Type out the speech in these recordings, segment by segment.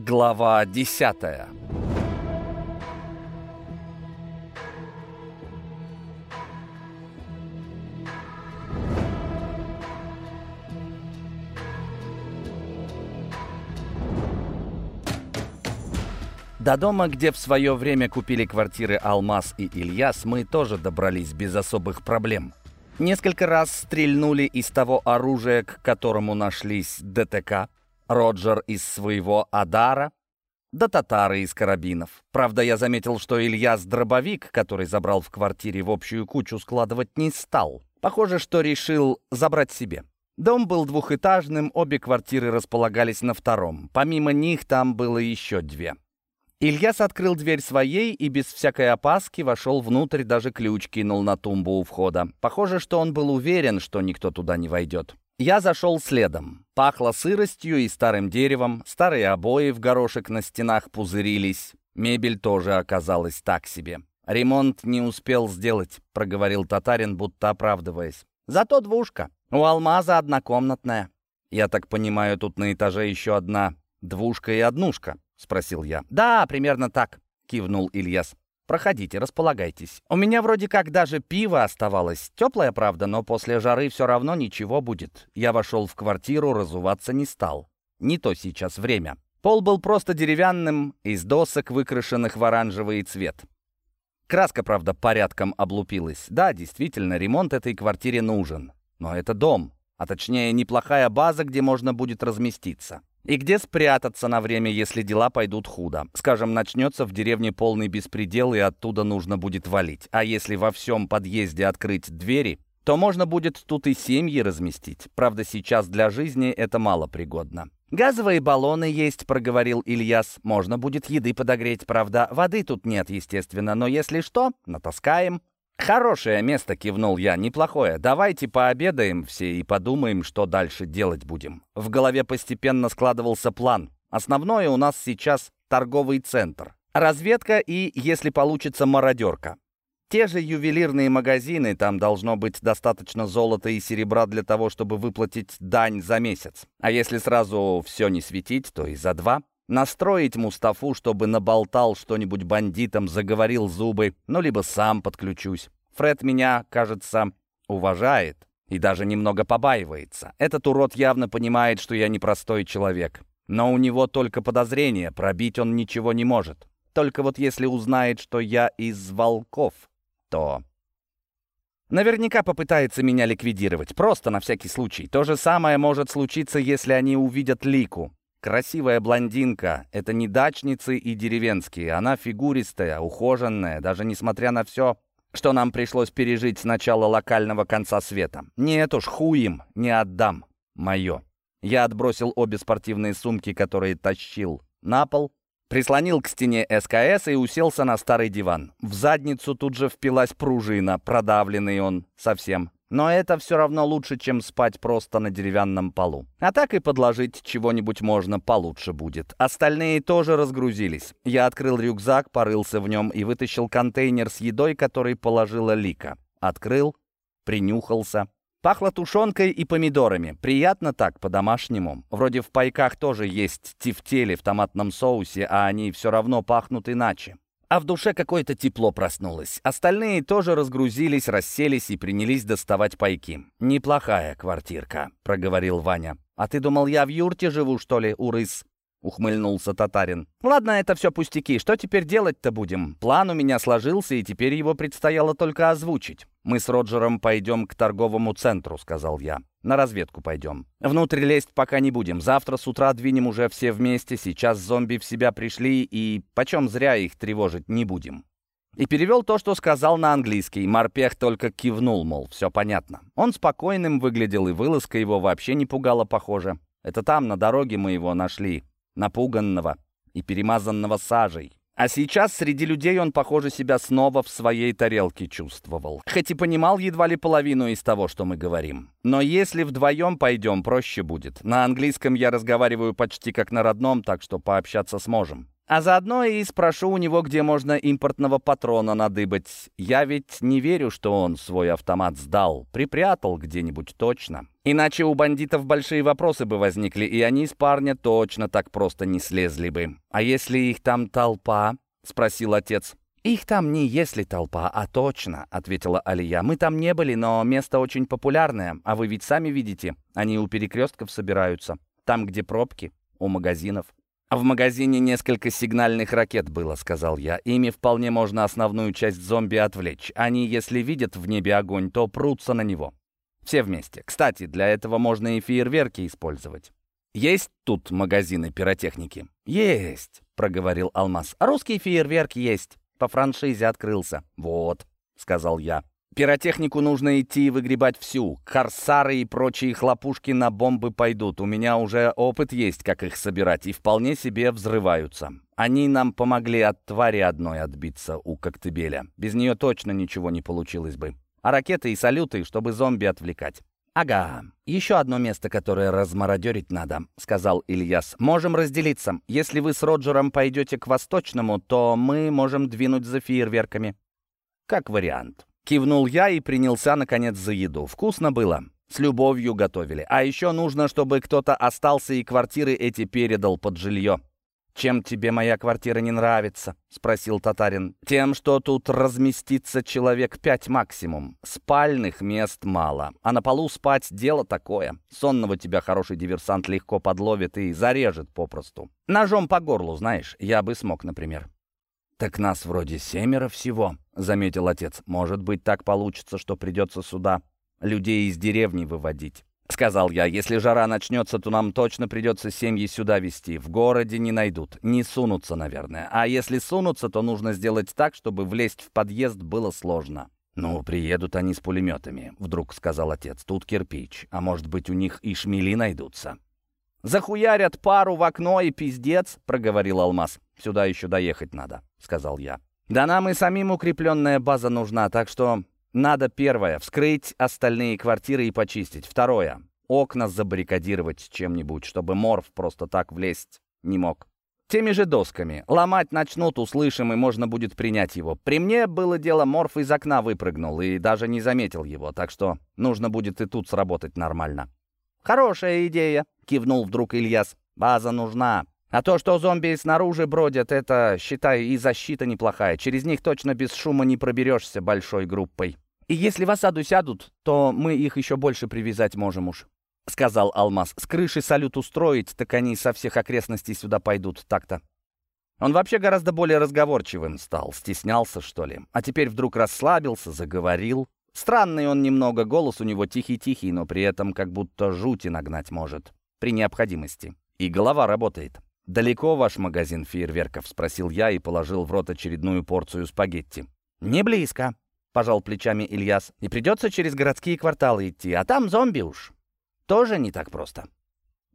Глава 10 До дома, где в свое время купили квартиры Алмаз и Ильяс, мы тоже добрались без особых проблем. Несколько раз стрельнули из того оружия, к которому нашлись ДТК, Роджер из своего Адара, да татары из карабинов. Правда, я заметил, что Ильяс дробовик, который забрал в квартире в общую кучу, складывать не стал. Похоже, что решил забрать себе. Дом был двухэтажным, обе квартиры располагались на втором. Помимо них там было еще две. Ильяс открыл дверь своей и без всякой опаски вошел внутрь, даже ключ кинул на тумбу у входа. Похоже, что он был уверен, что никто туда не войдет. Я зашел следом. Пахло сыростью и старым деревом, старые обои в горошек на стенах пузырились. Мебель тоже оказалась так себе. «Ремонт не успел сделать», — проговорил татарин, будто оправдываясь. «Зато двушка. У алмаза однокомнатная». «Я так понимаю, тут на этаже еще одна двушка и однушка?» — спросил я. «Да, примерно так», — кивнул Ильяс. Проходите, располагайтесь. У меня вроде как даже пиво оставалось. Теплое, правда, но после жары все равно ничего будет. Я вошел в квартиру, разуваться не стал. Не то сейчас время. Пол был просто деревянным, из досок, выкрашенных в оранжевый цвет. Краска, правда, порядком облупилась. Да, действительно, ремонт этой квартире нужен. Но это дом, а точнее неплохая база, где можно будет разместиться. И где спрятаться на время, если дела пойдут худо? Скажем, начнется в деревне полный беспредел, и оттуда нужно будет валить. А если во всем подъезде открыть двери, то можно будет тут и семьи разместить. Правда, сейчас для жизни это мало пригодно. «Газовые баллоны есть», — проговорил Ильяс. «Можно будет еды подогреть, правда. Воды тут нет, естественно, но если что, натаскаем». «Хорошее место», — кивнул я, — «неплохое. Давайте пообедаем все и подумаем, что дальше делать будем». В голове постепенно складывался план. Основное у нас сейчас торговый центр. Разведка и, если получится, мародерка. Те же ювелирные магазины, там должно быть достаточно золота и серебра для того, чтобы выплатить дань за месяц. А если сразу все не светить, то и за два. Настроить Мустафу, чтобы наболтал что-нибудь бандитам, заговорил зубы, ну, либо сам подключусь. Фред меня, кажется, уважает и даже немного побаивается. Этот урод явно понимает, что я непростой человек. Но у него только подозрение, пробить он ничего не может. Только вот если узнает, что я из волков, то... Наверняка попытается меня ликвидировать, просто на всякий случай. То же самое может случиться, если они увидят Лику. Красивая блондинка — это не дачницы и деревенские. Она фигуристая, ухоженная, даже несмотря на все, что нам пришлось пережить с начала локального конца света. Нет уж, хуем не отдам. Мое. Я отбросил обе спортивные сумки, которые тащил, на пол, прислонил к стене СКС и уселся на старый диван. В задницу тут же впилась пружина, продавленный он совсем. Но это все равно лучше, чем спать просто на деревянном полу. А так и подложить чего-нибудь можно получше будет. Остальные тоже разгрузились. Я открыл рюкзак, порылся в нем и вытащил контейнер с едой, который положила Лика. Открыл, принюхался. Пахло тушенкой и помидорами. Приятно так, по-домашнему. Вроде в пайках тоже есть тефтели в томатном соусе, а они все равно пахнут иначе. А в душе какое-то тепло проснулось. Остальные тоже разгрузились, расселись и принялись доставать пайки. «Неплохая квартирка», — проговорил Ваня. «А ты думал, я в юрте живу, что ли, урыс?» — ухмыльнулся татарин. «Ладно, это все пустяки. Что теперь делать-то будем? План у меня сложился, и теперь его предстояло только озвучить. Мы с Роджером пойдем к торговому центру», — сказал я. «На разведку пойдем. Внутрь лезть пока не будем. Завтра с утра двинем уже все вместе. Сейчас зомби в себя пришли, и почем зря их тревожить не будем». И перевел то, что сказал на английский. Морпех только кивнул, мол, все понятно. Он спокойным выглядел, и вылазка его вообще не пугала, похоже. Это там, на дороге мы его нашли напуганного и перемазанного сажей. А сейчас среди людей он, похоже, себя снова в своей тарелке чувствовал. Хоть и понимал едва ли половину из того, что мы говорим. Но если вдвоем пойдем, проще будет. На английском я разговариваю почти как на родном, так что пообщаться сможем. А заодно и спрошу у него, где можно импортного патрона надыбать. Я ведь не верю, что он свой автомат сдал. Припрятал где-нибудь точно. Иначе у бандитов большие вопросы бы возникли, и они с парня точно так просто не слезли бы. «А если их там толпа?» — спросил отец. «Их там не если толпа, а точно», — ответила Алия. «Мы там не были, но место очень популярное, а вы ведь сами видите, они у перекрестков собираются. Там, где пробки, у магазинов». «А в магазине несколько сигнальных ракет было», — сказал я. «Ими вполне можно основную часть зомби отвлечь. Они, если видят в небе огонь, то прутся на него. Все вместе. Кстати, для этого можно и фейерверки использовать». «Есть тут магазины пиротехники?» «Есть», — проговорил Алмаз. «Русский фейерверк есть. По франшизе открылся». «Вот», — сказал я. Пиротехнику нужно идти и выгребать всю. Корсары и прочие хлопушки на бомбы пойдут. У меня уже опыт есть, как их собирать, и вполне себе взрываются. Они нам помогли от твари одной отбиться у Коктебеля. Без нее точно ничего не получилось бы. А ракеты и салюты, чтобы зомби отвлекать. «Ага, еще одно место, которое размародерить надо», — сказал Ильяс. «Можем разделиться. Если вы с Роджером пойдете к восточному, то мы можем двинуть за фейерверками». «Как вариант». Кивнул я и принялся, наконец, за еду. Вкусно было. С любовью готовили. А еще нужно, чтобы кто-то остался и квартиры эти передал под жилье. «Чем тебе моя квартира не нравится?» — спросил татарин. «Тем, что тут разместится человек пять максимум. Спальных мест мало. А на полу спать — дело такое. Сонного тебя хороший диверсант легко подловит и зарежет попросту. Ножом по горлу, знаешь, я бы смог, например». «Так нас вроде семеро всего», — заметил отец. «Может быть, так получится, что придется сюда людей из деревни выводить». Сказал я, если жара начнется, то нам точно придется семьи сюда везти. В городе не найдут, не сунутся, наверное. А если сунутся, то нужно сделать так, чтобы влезть в подъезд было сложно. «Ну, приедут они с пулеметами», — вдруг сказал отец. «Тут кирпич, а может быть, у них и шмели найдутся». «Захуярят пару в окно и пиздец», — проговорил Алмаз. «Сюда еще доехать надо», — сказал я. «Да нам и самим укрепленная база нужна, так что надо первое — вскрыть остальные квартиры и почистить. Второе — окна забаррикадировать чем-нибудь, чтобы морф просто так влезть не мог. Теми же досками. Ломать начнут, услышим, и можно будет принять его. При мне было дело, морф из окна выпрыгнул и даже не заметил его, так что нужно будет и тут сработать нормально. «Хорошая идея», — кивнул вдруг Ильяс. «База нужна. А то, что зомби снаружи бродят, это, считай, и защита неплохая. Через них точно без шума не проберешься большой группой. И если в осаду сядут, то мы их еще больше привязать можем уж», — сказал Алмаз. «С крыши салют устроить, так они со всех окрестностей сюда пойдут так-то». Он вообще гораздо более разговорчивым стал, стеснялся, что ли. А теперь вдруг расслабился, заговорил. Странный он немного, голос у него тихий-тихий, но при этом как будто жути нагнать может. При необходимости. И голова работает. «Далеко ваш магазин фейерверков?» — спросил я и положил в рот очередную порцию спагетти. «Не близко», — пожал плечами Ильяс. «И придется через городские кварталы идти, а там зомби уж. Тоже не так просто».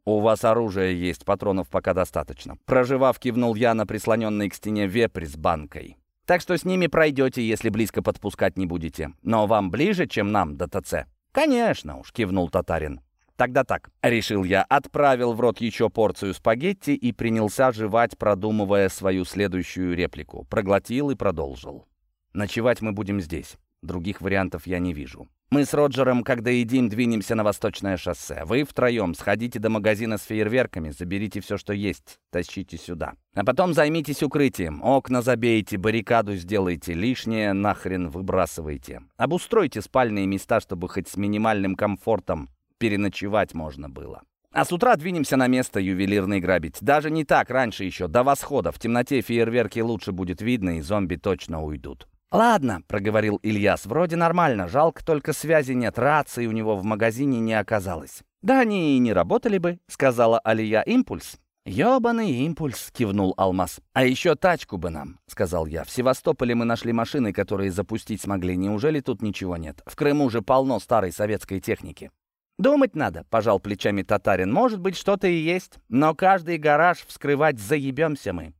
«У вас оружие есть, патронов пока достаточно». Проживав, кивнул я на прислоненный к стене вепрь с банкой. Так что с ними пройдете, если близко подпускать не будете. Но вам ближе, чем нам до ТЦ?» «Конечно уж», — кивнул татарин. «Тогда так», — решил я, отправил в рот еще порцию спагетти и принялся жевать, продумывая свою следующую реплику. Проглотил и продолжил. «Ночевать мы будем здесь. Других вариантов я не вижу. Мы с Роджером, когда едим, двинемся на восточное шоссе. Вы втроем сходите до магазина с фейерверками, заберите все, что есть, тащите сюда. А потом займитесь укрытием. Окна забейте, баррикаду сделайте, лишнее нахрен выбрасывайте. Обустройте спальные места, чтобы хоть с минимальным комфортом переночевать можно было. А с утра двинемся на место ювелирный грабить. Даже не так, раньше еще, до восхода. В темноте фейерверки лучше будет видно, и зомби точно уйдут. «Ладно», — проговорил Ильяс, — «вроде нормально, жалко только связи нет, рации у него в магазине не оказалось». «Да они и не работали бы», — сказала Алия, — «импульс». «Ёбаный импульс», — кивнул Алмаз. «А еще тачку бы нам», — сказал я. «В Севастополе мы нашли машины, которые запустить смогли. Неужели тут ничего нет? В Крыму же полно старой советской техники». «Думать надо», — пожал плечами татарин. «Может быть, что-то и есть, но каждый гараж вскрывать заебемся мы».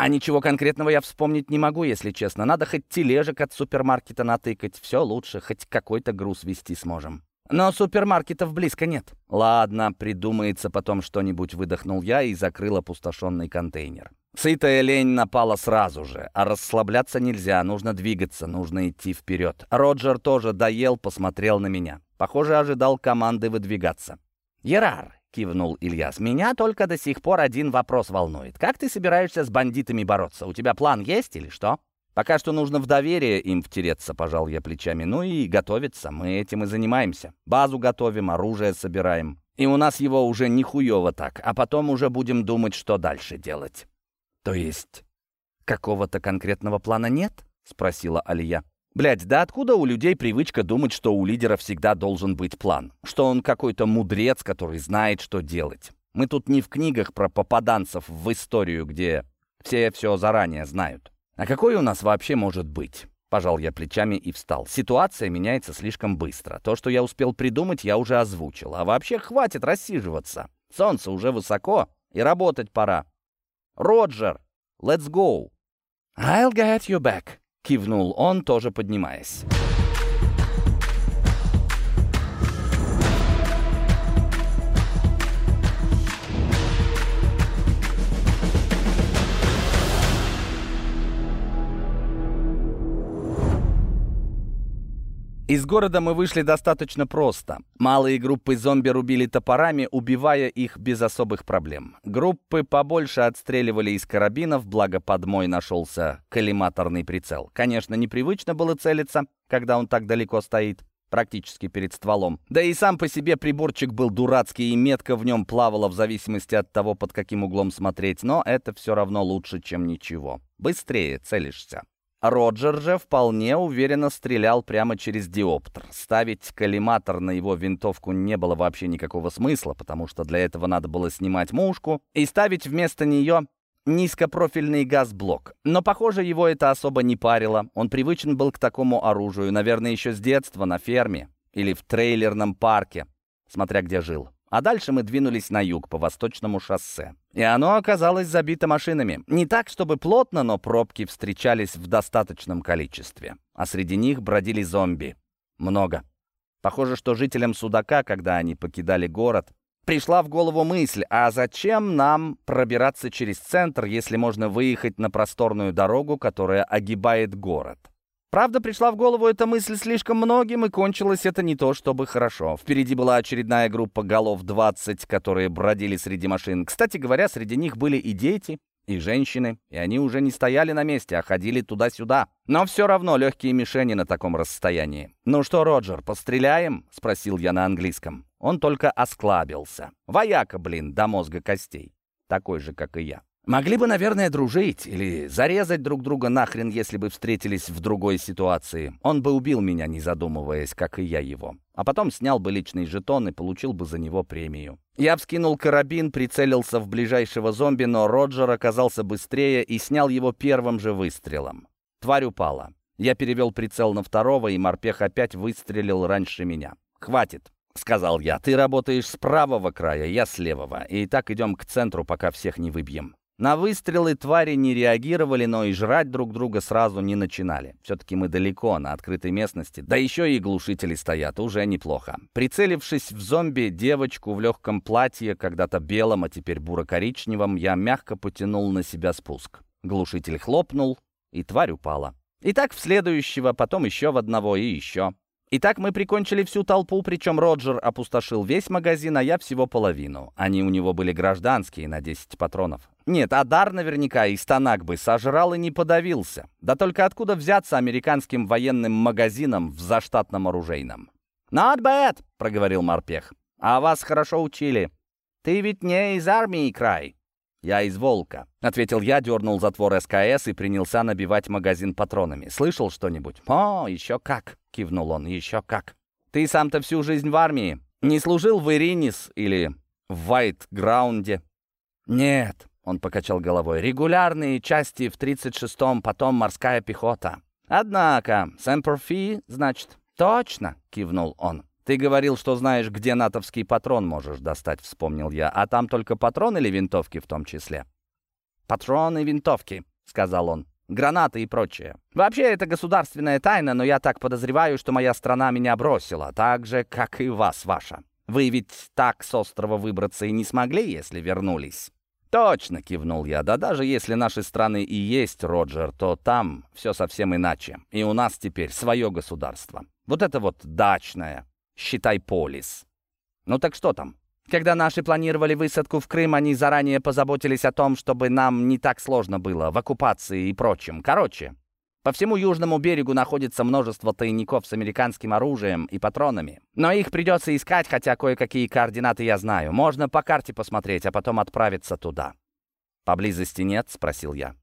А ничего конкретного я вспомнить не могу, если честно. Надо хоть тележек от супермаркета натыкать. Все лучше, хоть какой-то груз вести сможем. Но супермаркетов близко нет. Ладно, придумается потом что-нибудь, выдохнул я и закрыл опустошенный контейнер. Сытая лень напала сразу же, а расслабляться нельзя, нужно двигаться, нужно идти вперед. Роджер тоже доел, посмотрел на меня. Похоже, ожидал команды выдвигаться. «Ерар!» — кивнул Ильяс. «Меня только до сих пор один вопрос волнует. Как ты собираешься с бандитами бороться? У тебя план есть или что?» «Пока что нужно в доверие им втереться», — пожал я плечами. «Ну и готовиться. Мы этим и занимаемся. Базу готовим, оружие собираем. И у нас его уже нихуево так. А потом уже будем думать, что дальше делать». «То есть какого-то конкретного плана нет?» — спросила Алия. Блять, да откуда у людей привычка думать, что у лидера всегда должен быть план? Что он какой-то мудрец, который знает, что делать? Мы тут не в книгах про попаданцев в историю, где все все заранее знают. А какой у нас вообще может быть? Пожал я плечами и встал. Ситуация меняется слишком быстро. То, что я успел придумать, я уже озвучил. А вообще хватит рассиживаться. Солнце уже высоко, и работать пора. «Роджер, let's go!» «I'll get you back», — кивнул он, тоже поднимаясь. Из города мы вышли достаточно просто. Малые группы зомби рубили топорами, убивая их без особых проблем. Группы побольше отстреливали из карабинов, благо под мой нашелся коллиматорный прицел. Конечно, непривычно было целиться, когда он так далеко стоит практически перед стволом. Да и сам по себе приборчик был дурацкий, и метка в нем плавала в зависимости от того, под каким углом смотреть, но это все равно лучше, чем ничего. Быстрее целишься. Роджер же вполне уверенно стрелял прямо через диоптер. Ставить коллиматор на его винтовку не было вообще никакого смысла, потому что для этого надо было снимать мушку и ставить вместо нее низкопрофильный газблок. Но, похоже, его это особо не парило. Он привычен был к такому оружию, наверное, еще с детства на ферме или в трейлерном парке, смотря где жил. А дальше мы двинулись на юг по восточному шоссе. И оно оказалось забито машинами. Не так, чтобы плотно, но пробки встречались в достаточном количестве. А среди них бродили зомби. Много. Похоже, что жителям Судака, когда они покидали город, пришла в голову мысль, а зачем нам пробираться через центр, если можно выехать на просторную дорогу, которая огибает город? Правда, пришла в голову эта мысль слишком многим, и кончилось это не то чтобы хорошо. Впереди была очередная группа голов 20, которые бродили среди машин. Кстати говоря, среди них были и дети, и женщины, и они уже не стояли на месте, а ходили туда-сюда. Но все равно легкие мишени на таком расстоянии. «Ну что, Роджер, постреляем?» — спросил я на английском. Он только осклабился. Вояка, блин, до мозга костей. Такой же, как и я. Могли бы, наверное, дружить или зарезать друг друга нахрен, если бы встретились в другой ситуации. Он бы убил меня, не задумываясь, как и я его. А потом снял бы личный жетон и получил бы за него премию. Я вскинул карабин, прицелился в ближайшего зомби, но Роджер оказался быстрее и снял его первым же выстрелом. Тварь упала. Я перевел прицел на второго, и морпех опять выстрелил раньше меня. «Хватит», — сказал я. «Ты работаешь с правого края, я с левого. И так идем к центру, пока всех не выбьем». На выстрелы твари не реагировали, но и жрать друг друга сразу не начинали. Все-таки мы далеко, на открытой местности. Да еще и глушители стоят, уже неплохо. Прицелившись в зомби, девочку в легком платье, когда-то белом, а теперь буро-коричневом, я мягко потянул на себя спуск. Глушитель хлопнул, и тварь упала. И так в следующего, потом еще в одного и еще. Итак, мы прикончили всю толпу, причем Роджер опустошил весь магазин, а я всего половину. Они у него были гражданские, на 10 патронов. Нет, Адар наверняка и станак бы сожрал и не подавился. Да только откуда взяться американским военным магазинам в заштатном оружейном? «Not bad», — проговорил морпех. «А вас хорошо учили. Ты ведь не из армии, край». «Я из Волка», — ответил я, дернул затвор СКС и принялся набивать магазин патронами. «Слышал что-нибудь?» «О, еще как!» — кивнул он. «Еще как!» «Ты сам-то всю жизнь в армии? Не служил в Иринис или в Вайтграунде?» «Нет», — он покачал головой. «Регулярные части в 36-м, потом морская пехота». «Однако, Сэмперфи, значит?» «Точно!» — кивнул он. «Ты говорил, что знаешь, где натовский патрон можешь достать», — вспомнил я. «А там только патрон или винтовки в том числе?» «Патроны, винтовки», — сказал он гранаты и прочее. Вообще, это государственная тайна, но я так подозреваю, что моя страна меня бросила, так же, как и вас ваша. Вы ведь так с острова выбраться и не смогли, если вернулись. «Точно!» — кивнул я. «Да даже если наши страны и есть, Роджер, то там все совсем иначе. И у нас теперь свое государство. Вот это вот дачное. Считай полис. Ну так что там?» Когда наши планировали высадку в Крым, они заранее позаботились о том, чтобы нам не так сложно было в оккупации и прочем. Короче, по всему южному берегу находится множество тайников с американским оружием и патронами. Но их придется искать, хотя кое-какие координаты я знаю. Можно по карте посмотреть, а потом отправиться туда. «Поблизости нет?» — спросил я.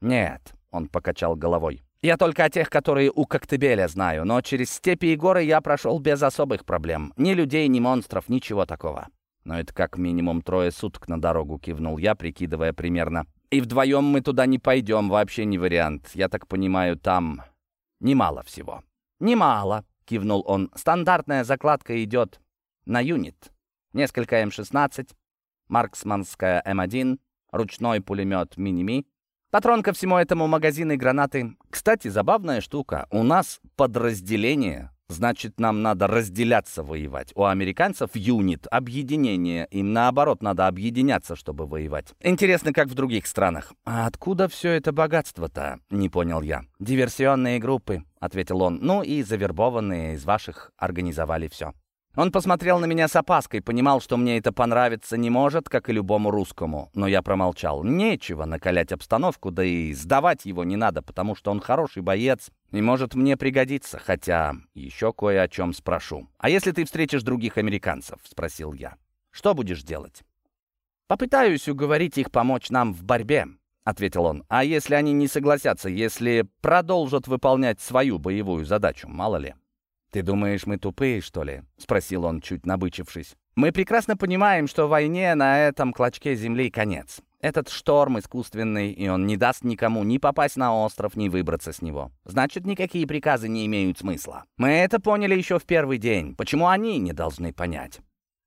«Нет», — он покачал головой. «Я только о тех, которые у Коктебеля знаю, но через степи и горы я прошел без особых проблем. Ни людей, ни монстров, ничего такого». «Но это как минимум трое суток на дорогу», — кивнул я, прикидывая примерно. «И вдвоем мы туда не пойдем, вообще не вариант. Я так понимаю, там немало всего». «Немало», — кивнул он. «Стандартная закладка идет на юнит. Несколько М-16, марксманская М1, ручной пулемет Миними, патрон ко всему этому магазин и гранаты. Кстати, забавная штука. У нас подразделение Значит, нам надо разделяться воевать. У американцев юнит, объединение. Им наоборот надо объединяться, чтобы воевать. Интересно, как в других странах. А откуда все это богатство-то? Не понял я. Диверсионные группы, ответил он. Ну и завербованные из ваших организовали все. Он посмотрел на меня с опаской, понимал, что мне это понравиться не может, как и любому русскому. Но я промолчал. Нечего накалять обстановку, да и сдавать его не надо, потому что он хороший боец и может мне пригодиться, хотя еще кое о чем спрошу. «А если ты встретишь других американцев?» — спросил я. «Что будешь делать?» «Попытаюсь уговорить их помочь нам в борьбе», — ответил он. «А если они не согласятся, если продолжат выполнять свою боевую задачу, мало ли?» «Ты думаешь, мы тупые, что ли?» — спросил он, чуть набычившись. «Мы прекрасно понимаем, что войне на этом клочке земли конец. Этот шторм искусственный, и он не даст никому ни попасть на остров, ни выбраться с него. Значит, никакие приказы не имеют смысла. Мы это поняли еще в первый день. Почему они не должны понять?»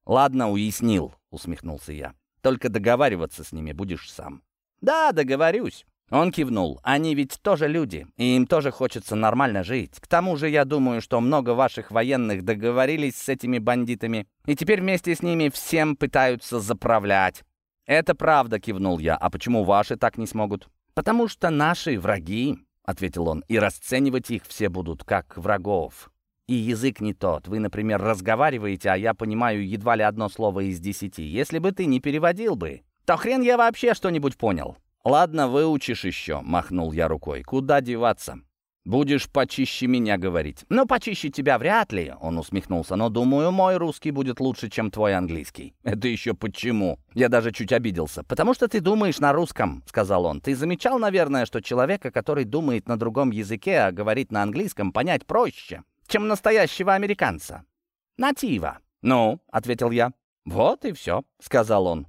«Ладно, уяснил», — усмехнулся я. «Только договариваться с ними будешь сам». «Да, договорюсь». Он кивнул. «Они ведь тоже люди, и им тоже хочется нормально жить. К тому же я думаю, что много ваших военных договорились с этими бандитами, и теперь вместе с ними всем пытаются заправлять». «Это правда», — кивнул я. «А почему ваши так не смогут?» «Потому что наши враги», — ответил он, «и расценивать их все будут как врагов. И язык не тот. Вы, например, разговариваете, а я понимаю едва ли одно слово из десяти. Если бы ты не переводил бы, то хрен я вообще что-нибудь понял». «Ладно, выучишь еще», — махнул я рукой. «Куда деваться? Будешь почище меня говорить». «Ну, почище тебя вряд ли», — он усмехнулся. «Но, думаю, мой русский будет лучше, чем твой английский». «Это еще почему?» Я даже чуть обиделся. «Потому что ты думаешь на русском», — сказал он. «Ты замечал, наверное, что человека, который думает на другом языке, а говорит на английском, понять проще, чем настоящего американца?» «Натива». «Ну», — ответил я. «Вот и все», — сказал он.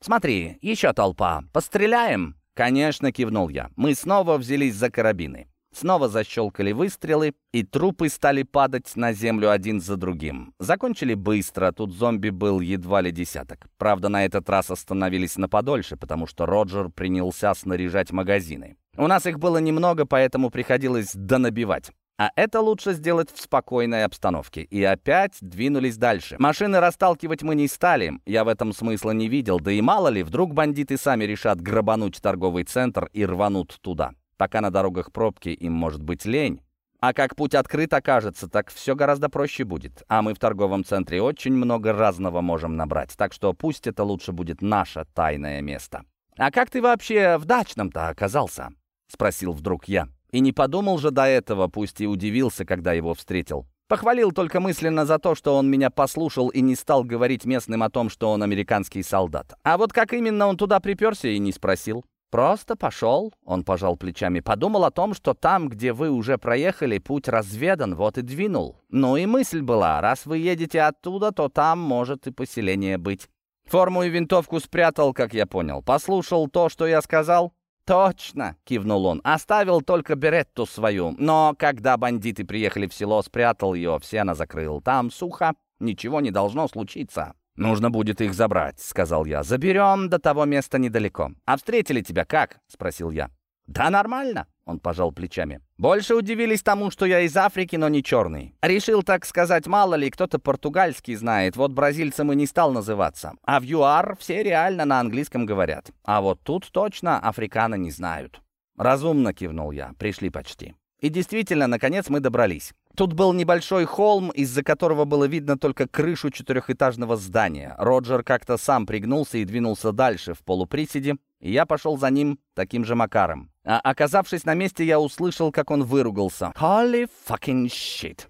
«Смотри, еще толпа. Постреляем?» «Конечно», — кивнул я. Мы снова взялись за карабины. Снова защелкали выстрелы, и трупы стали падать на землю один за другим. Закончили быстро, тут зомби был едва ли десяток. Правда, на этот раз остановились на подольше, потому что Роджер принялся снаряжать магазины. У нас их было немного, поэтому приходилось донабивать. А это лучше сделать в спокойной обстановке. И опять двинулись дальше. Машины расталкивать мы не стали. Я в этом смысла не видел. Да и мало ли, вдруг бандиты сами решат грабануть торговый центр и рванут туда. Пока на дорогах пробки, им может быть лень. А как путь открыт окажется, так все гораздо проще будет. А мы в торговом центре очень много разного можем набрать. Так что пусть это лучше будет наше тайное место. «А как ты вообще в дачном-то оказался?» — спросил вдруг я. И не подумал же до этого, пусть и удивился, когда его встретил. Похвалил только мысленно за то, что он меня послушал и не стал говорить местным о том, что он американский солдат. А вот как именно он туда приперся и не спросил. «Просто пошел», — он пожал плечами, подумал о том, что там, где вы уже проехали, путь разведан, вот и двинул. Ну и мысль была, раз вы едете оттуда, то там может и поселение быть. Форму и винтовку спрятал, как я понял. Послушал то, что я сказал, «Точно!» — кивнул он. «Оставил только беретту свою. Но когда бандиты приехали в село, спрятал ее, все она закрыл. Там сухо, ничего не должно случиться». «Нужно будет их забрать», — сказал я. «Заберем до того места недалеко». «А встретили тебя как?» — спросил я. «Да нормально», — он пожал плечами. «Больше удивились тому, что я из Африки, но не черный. Решил, так сказать, мало ли, кто-то португальский знает, вот бразильцем и не стал называться. А в ЮАР все реально на английском говорят. А вот тут точно африканы не знают». «Разумно», — кивнул я, — «пришли почти». И действительно, наконец мы добрались. Тут был небольшой холм, из-за которого было видно только крышу четырехэтажного здания. Роджер как-то сам пригнулся и двинулся дальше в полуприседе, и я пошел за ним таким же макаром. А оказавшись на месте, я услышал, как он выругался. «Holy fucking shit!»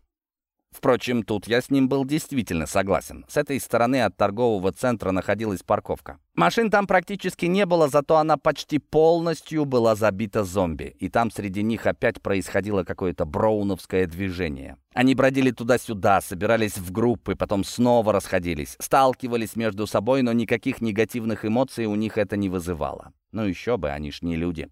Впрочем, тут я с ним был действительно согласен. С этой стороны от торгового центра находилась парковка. Машин там практически не было, зато она почти полностью была забита зомби. И там среди них опять происходило какое-то броуновское движение. Они бродили туда-сюда, собирались в группы, потом снова расходились, сталкивались между собой, но никаких негативных эмоций у них это не вызывало. Ну еще бы, они ж не люди.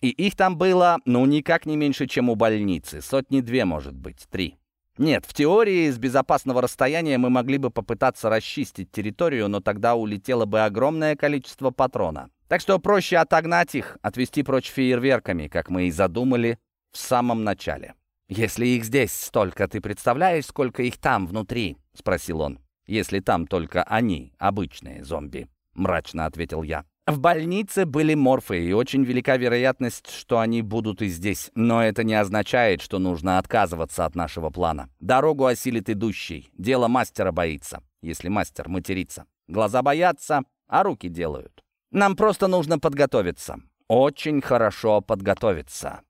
И их там было, ну, никак не меньше, чем у больницы. Сотни-две, может быть, три. Нет, в теории с безопасного расстояния мы могли бы попытаться расчистить территорию, но тогда улетело бы огромное количество патрона. Так что проще отогнать их, отвести прочь фейерверками, как мы и задумали в самом начале. «Если их здесь столько, ты представляешь, сколько их там внутри?» — спросил он. «Если там только они, обычные зомби», — мрачно ответил я. В больнице были морфы, и очень велика вероятность, что они будут и здесь. Но это не означает, что нужно отказываться от нашего плана. Дорогу осилит идущий. Дело мастера боится, если мастер матерится. Глаза боятся, а руки делают. Нам просто нужно подготовиться. Очень хорошо подготовиться.